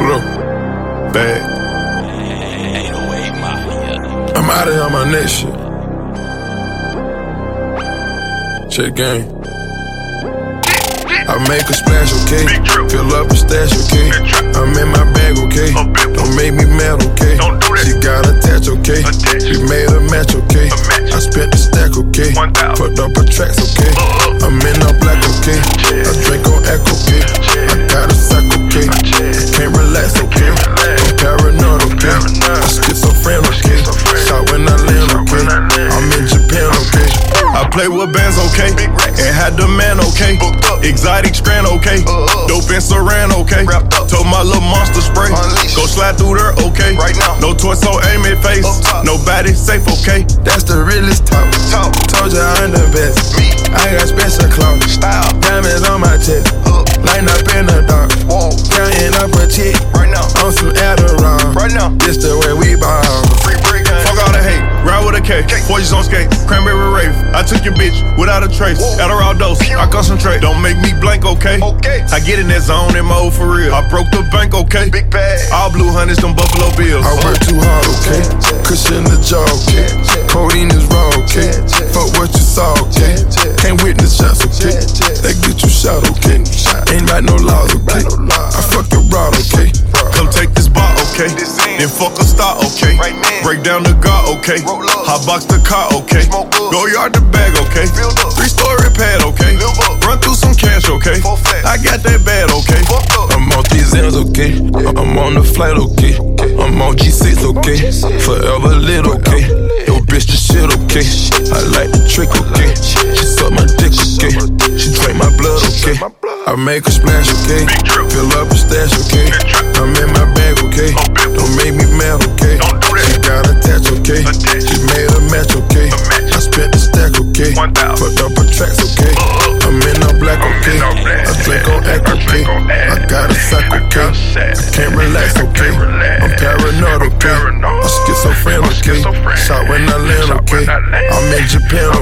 Up. Bag. I'm out of here on my next shit. Check game. I make a splash, okay? Fill up a stash, okay? I'm in my bag, okay? Don't make me mad, okay? She got attached, okay? We made a match, okay? I spent the stack, okay? Put up her tracks, okay? I'm in all black, okay? I drink on echo, okay? Play with bands, okay? And had the man, okay? Exotic strand, okay? Dope and saran, okay? Told my little monster spray. Go slide through there, okay? Right now. No torso, aim it face. Nobody safe, okay? That's the realest talk. Talk. Told ya I'm the best. Me. I got special clothes. Style. K. Forges on skate, cranberry rave. I took your bitch without a trace. Adderall dose, I concentrate. Don't make me blank, okay? Okay. I get in that zone in mode for real. I broke the bank, okay? Big bag. All blue hundreds, them Buffalo Bills. I work too hard, okay? Cushion the jaw, okay? Codeine is raw, okay? Fuck what you saw, okay? Can't witness shots, okay? They get you shot, okay? Ain't like no laws, okay? I fuck your rod, okay? Come take this bar, okay? Then fuck a star, okay? Right. Break down the gar, okay? Hot box the car, okay? Go yard the bag, okay? Three story pad, okay? Run through some cash, okay? I got that bad, okay? I'm on these ends, okay? I'm on the flight, okay? I'm on G6, okay? Forever lit, okay? Yo, bitch, the shit, okay? I like the trick, okay? She suck my dick, okay? She drink my blood, okay? I make a splash, okay? Fill up a stash, okay? I'm in my bag, okay? Okay? I can't relax, okay? I'm paranoid, okay? I'm schizophrenic, okay? Shot when I land, okay? I'm in Japan?